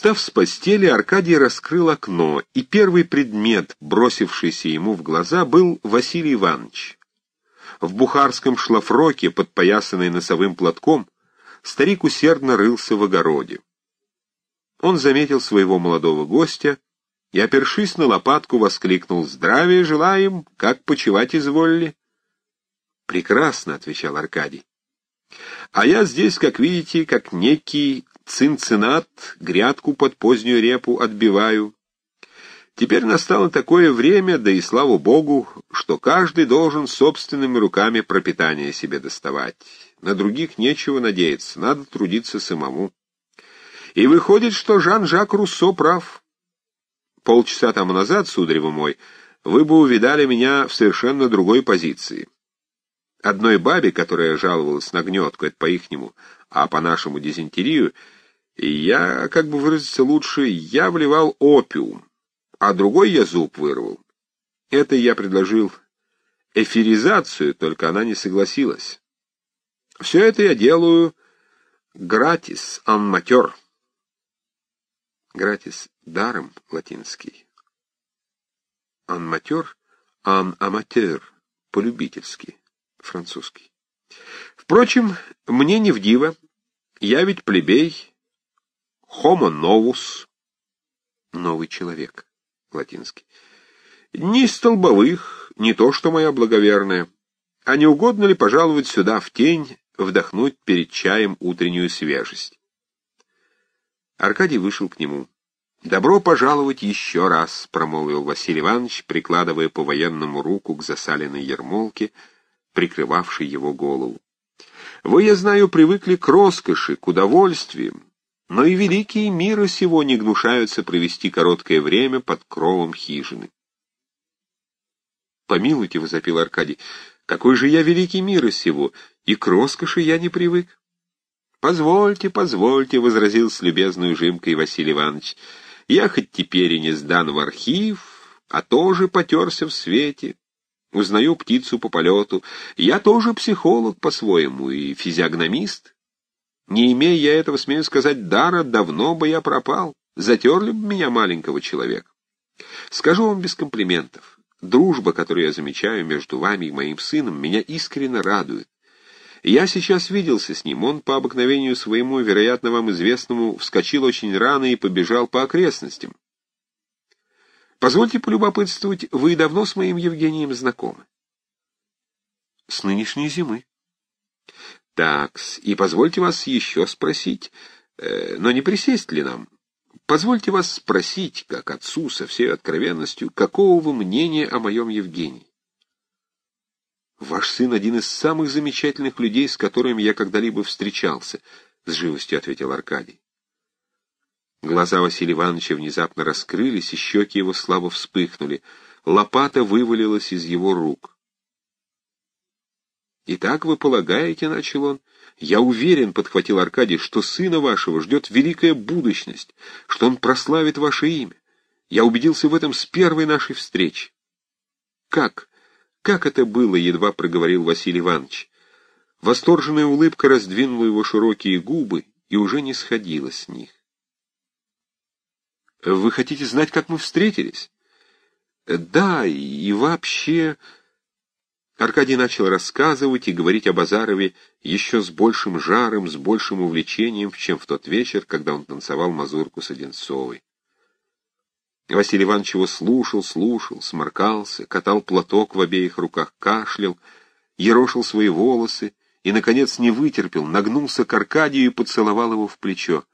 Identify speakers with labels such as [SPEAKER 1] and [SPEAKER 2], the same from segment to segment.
[SPEAKER 1] Встав с постели, Аркадий раскрыл окно, и первый предмет, бросившийся ему в глаза, был Василий Иванович. В бухарском шлафроке, подпоясанный носовым платком, старик усердно рылся в огороде. Он заметил своего молодого гостя и, опершись на лопатку, воскликнул «Здравия желаем! Как почевать изволили?» «Прекрасно», — отвечал Аркадий. «А я здесь, как видите, как некий цинцинат, грядку под позднюю репу отбиваю. Теперь настало такое время, да и слава богу, что каждый должен собственными руками пропитание себе доставать. На других нечего надеяться, надо трудиться самому. И выходит, что Жан-Жак Руссо прав. Полчаса тому назад, сударь мой, вы бы увидали меня в совершенно другой позиции. Одной бабе, которая жаловалась на гнетку, это по-ихнему, а по-нашему дизентерию, я, как бы выразиться лучше, я вливал опиум, а другой я зуб вырвал. Это я предложил эфиризацию, только она не согласилась. Все это я делаю гратис, аматер. Гратис — даром латинский. Анматер — ан аматер, полюбительский, французский. Впрочем, мне не в диво, я ведь плебей, Homo novus — новый человек, латинский. Ни столбовых, ни то, что моя благоверная. А не угодно ли пожаловать сюда в тень, вдохнуть перед чаем утреннюю свежесть? Аркадий вышел к нему. «Добро пожаловать еще раз», — промолвил Василий Иванович, прикладывая по военному руку к засаленной ермолке, прикрывавшей его голову. «Вы, я знаю, привыкли к роскоши, к удовольствиям, но и великие мира сего не гнушаются провести короткое время под кровом хижины. «Помилуйте», — возопил Аркадий, — «какой же я великий мира сего, и к роскоши я не привык». «Позвольте, позвольте», — возразил с любезной ужимкой Василий Иванович, — «я хоть теперь и не сдан в архив, а тоже потерся в свете». Узнаю птицу по полету. Я тоже психолог по-своему и физиогномист. Не имея я этого, смею сказать, дара, давно бы я пропал. Затерли бы меня маленького человека. Скажу вам без комплиментов. Дружба, которую я замечаю между вами и моим сыном, меня искренне радует. Я сейчас виделся с ним. Он, по обыкновению своему, вероятно, вам известному, вскочил очень рано и побежал по окрестностям. Позвольте полюбопытствовать, вы давно с моим Евгением знакомы? С нынешней зимы. Такс, и позвольте вас еще спросить, э, но не присесть ли нам? Позвольте вас спросить, как отцу со всей откровенностью, какого вы мнения о моем Евгении? Ваш сын один из самых замечательных людей, с которыми я когда-либо встречался, — с живостью ответил Аркадий. Глаза Василия Ивановича внезапно раскрылись, и щеки его слабо вспыхнули. Лопата вывалилась из его рук. «Итак, вы полагаете, — начал он, — я уверен, — подхватил Аркадий, — что сына вашего ждет великая будущность, что он прославит ваше имя. Я убедился в этом с первой нашей встречи». «Как? Как это было?» — едва проговорил Василий Иванович. Восторженная улыбка раздвинула его широкие губы и уже не сходила с них. «Вы хотите знать, как мы встретились?» «Да, и вообще...» Аркадий начал рассказывать и говорить о Базарове еще с большим жаром, с большим увлечением, чем в тот вечер, когда он танцевал мазурку с Одинцовой. Василий Иванович его слушал, слушал, сморкался, катал платок в обеих руках, кашлял, ерошил свои волосы и, наконец, не вытерпел, нагнулся к Аркадию и поцеловал его в плечо.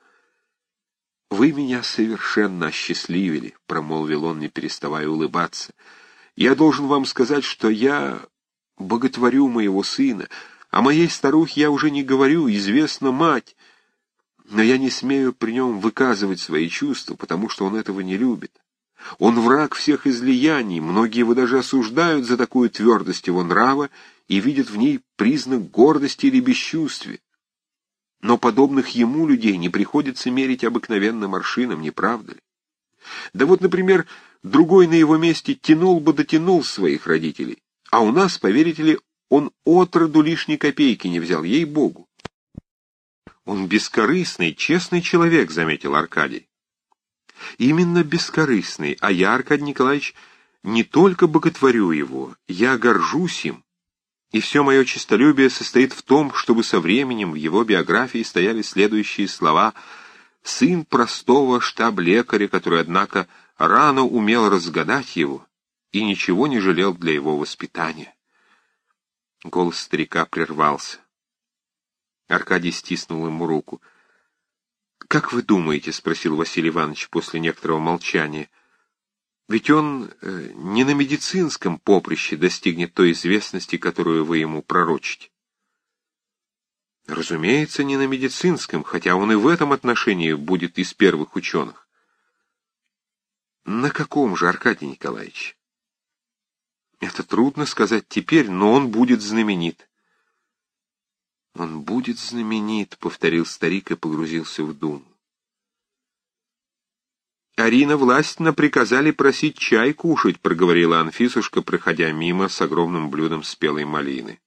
[SPEAKER 1] «Вы меня совершенно осчастливили», — промолвил он, не переставая улыбаться. «Я должен вам сказать, что я боготворю моего сына. О моей старухе я уже не говорю, известна мать. Но я не смею при нем выказывать свои чувства, потому что он этого не любит. Он враг всех излияний, многие его даже осуждают за такую твердость его нрава и видят в ней признак гордости или бесчувствия. Но подобных ему людей не приходится мерить обыкновенным аршином, не правда ли? Да вот, например, другой на его месте тянул бы дотянул своих родителей, а у нас, поверите ли, он отроду лишней копейки не взял, ей-богу. Он бескорыстный, честный человек, заметил Аркадий. Именно бескорыстный, а я, Аркадий Николаевич, не только боготворю его, я горжусь им. И все мое честолюбие состоит в том, чтобы со временем в его биографии стояли следующие слова «сын простого штаб-лекаря, который, однако, рано умел разгадать его и ничего не жалел для его воспитания». Голос старика прервался. Аркадий стиснул ему руку. «Как вы думаете?» — спросил Василий Иванович после некоторого молчания. «Ведь он э, не на медицинском поприще достигнет той известности, которую вы ему пророчите». «Разумеется, не на медицинском, хотя он и в этом отношении будет из первых ученых». «На каком же, Аркадий Николаевич?» «Это трудно сказать теперь, но он будет знаменит». «Он будет знаменит», — повторил старик и погрузился в думу. «Арина Властина приказали просить чай кушать», — проговорила Анфисушка, проходя мимо с огромным блюдом спелой малины.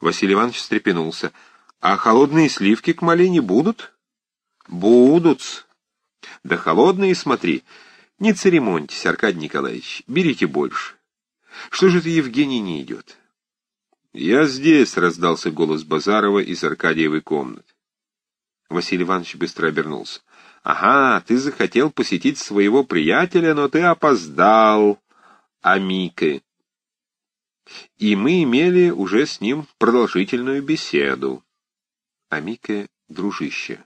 [SPEAKER 1] Василий Иванович встрепенулся. «А холодные сливки к малине будут?» «Будут. Да холодные, смотри. Не церемоньтесь, Аркадий Николаевич, берите больше. Что же это Евгений не идет?» «Я здесь», — раздался голос Базарова из Аркадьевой комнаты. Василий Иванович быстро обернулся. «Ага, ты захотел посетить своего приятеля, но ты опоздал, Амике». И мы имели уже с ним продолжительную беседу. Амике — дружище,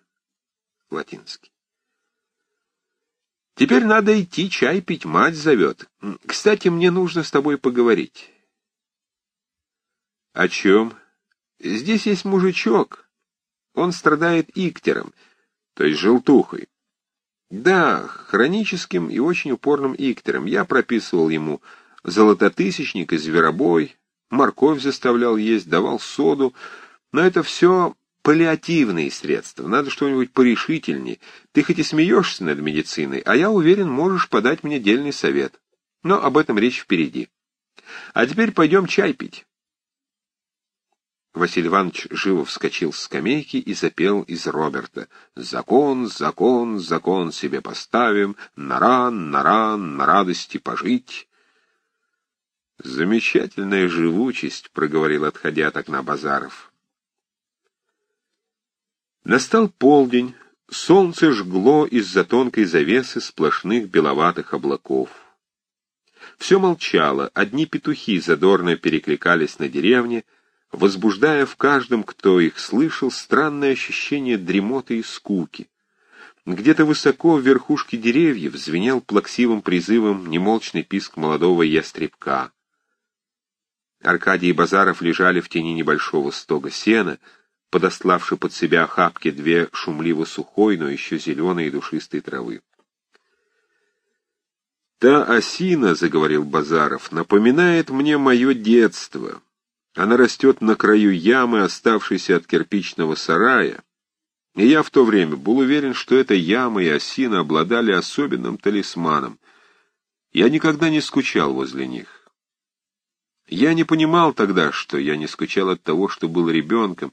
[SPEAKER 1] латинский. Теперь надо идти чай пить, мать зовет. Кстати, мне нужно с тобой поговорить. «О чем?» «Здесь есть мужичок. Он страдает иктером, то есть желтухой. Да, хроническим и очень упорным иктером. Я прописывал ему золототысячник и зверобой, морковь заставлял есть, давал соду, но это все паллиативные средства, надо что-нибудь порешительнее. Ты хоть и смеешься над медициной, а я уверен, можешь подать мне дельный совет. Но об этом речь впереди. А теперь пойдем чай пить. Василий Иванович живо вскочил с скамейки и запел из Роберта. «Закон, закон, закон себе поставим, на ран, на ран, на радости пожить». «Замечательная живучесть», — проговорил, отходя от окна Базаров. Настал полдень, солнце жгло из-за тонкой завесы сплошных беловатых облаков. Все молчало, одни петухи задорно перекликались на деревне — возбуждая в каждом, кто их слышал, странное ощущение дремоты и скуки. Где-то высоко в верхушке деревьев звенел плаксивым призывом немолчный писк молодого ястребка. Аркадий и Базаров лежали в тени небольшого стога сена, подославши под себя охапки две шумливо сухой, но еще зеленой и душистой травы. «Та осина, — заговорил Базаров, — напоминает мне мое детство». Она растет на краю ямы, оставшейся от кирпичного сарая, и я в то время был уверен, что эта яма и осина обладали особенным талисманом. Я никогда не скучал возле них. Я не понимал тогда, что я не скучал от того, что был ребенком,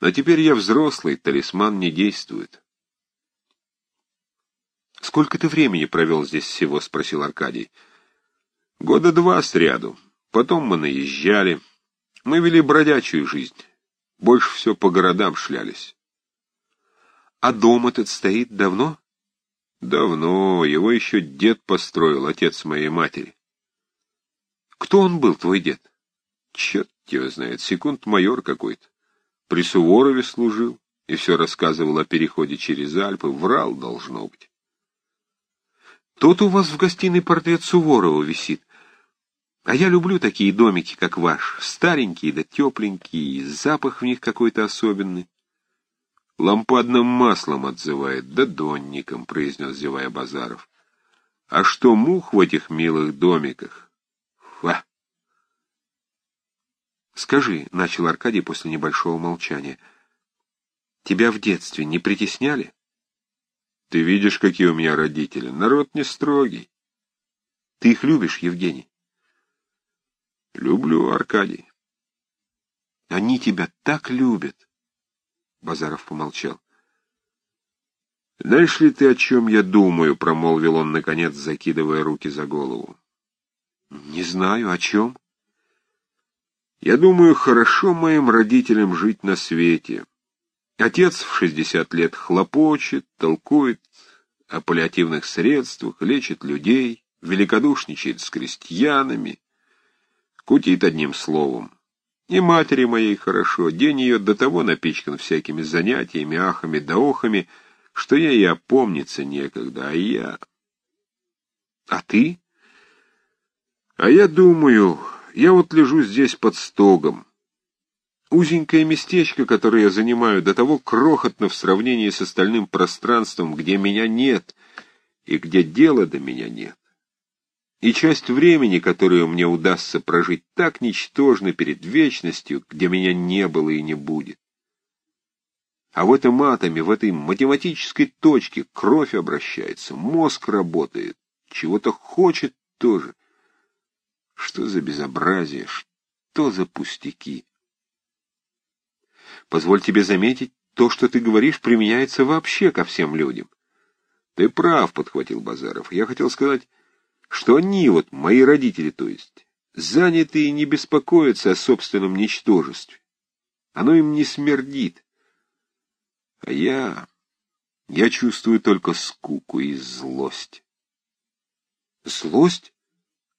[SPEAKER 1] но теперь я взрослый, талисман не действует. «Сколько ты времени провел здесь всего?» — спросил Аркадий. «Года два сряду. Потом мы наезжали». Мы вели бродячую жизнь. Больше все по городам шлялись. А дом этот стоит давно? Давно. Его еще дед построил, отец моей матери. Кто он был, твой дед? Черт его знает, секунд-майор какой-то. При Суворове служил и все рассказывал о переходе через Альпы. Врал, должно быть. Тот у вас в гостиной портрет Суворова висит. А я люблю такие домики, как ваш, старенькие да тепленькие, запах в них какой-то особенный. Лампадным маслом отзывает, да донником, произнес зевая Базаров. А что мух в этих милых домиках? Скажи, — начал Аркадий после небольшого молчания, — тебя в детстве не притесняли? Ты видишь, какие у меня родители. Народ не строгий. Ты их любишь, Евгений? Люблю, Аркадий. Они тебя так любят. Базаров помолчал. «Знаешь ли ты, о чем я думаю?» — промолвил он, наконец, закидывая руки за голову.
[SPEAKER 2] «Не знаю, о чем?»
[SPEAKER 1] «Я думаю, хорошо моим родителям жить на свете. Отец в шестьдесят лет хлопочет, толкует о паллиативных средствах, лечит людей, великодушничает с крестьянами, кутит одним словом. И матери моей хорошо, день ее до того напичкан всякими занятиями, ахами да охами, что я и опомниться некогда, а я...
[SPEAKER 2] А ты?
[SPEAKER 1] А я думаю, я вот лежу здесь под стогом. Узенькое местечко, которое я занимаю, до того крохотно в сравнении с остальным пространством, где меня нет и где дела до меня нет. И часть времени, которую мне удастся прожить, так ничтожна перед вечностью, где меня не было и не будет. А в этом атоме, в этой математической точке кровь обращается, мозг работает, чего-то хочет тоже. Что за безобразие, что за пустяки?
[SPEAKER 2] Позволь тебе заметить, то, что ты говоришь, применяется вообще ко всем людям.
[SPEAKER 1] Ты прав, — подхватил Базаров. Я хотел сказать, что они, вот мои родители, то есть, заняты и не беспокоятся о собственном ничтожестве. Оно им не смердит. А я... я чувствую только скуку и злость.
[SPEAKER 2] Злость?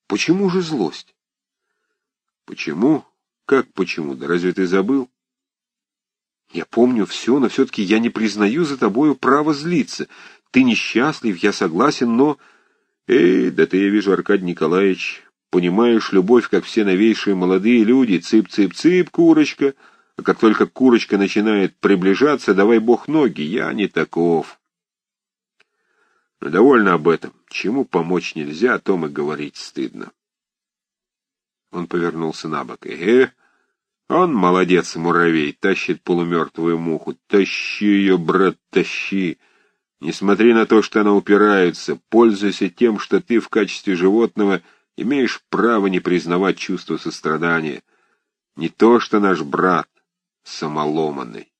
[SPEAKER 2] Почему же злость?
[SPEAKER 1] Почему? Как почему? Да разве ты забыл?
[SPEAKER 2] Я помню все, но все-таки я не признаю за тобою право злиться. Ты несчастлив, я согласен, но...
[SPEAKER 1] Эй, да ты, я вижу, Аркадий Николаевич, понимаешь любовь, как все новейшие молодые люди, цып-цып-цып, курочка, а как только курочка начинает приближаться, давай бог ноги, я не таков. Но довольно об этом. Чему помочь нельзя, о том и говорить стыдно. Он повернулся на бок. Эге, он молодец, муравей, тащит полумертвую муху. Тащи ее, брат, тащи. Не смотри на то, что она упирается. Пользуйся тем, что ты в качестве животного имеешь право не признавать чувство сострадания. Не то, что наш брат самоломанный.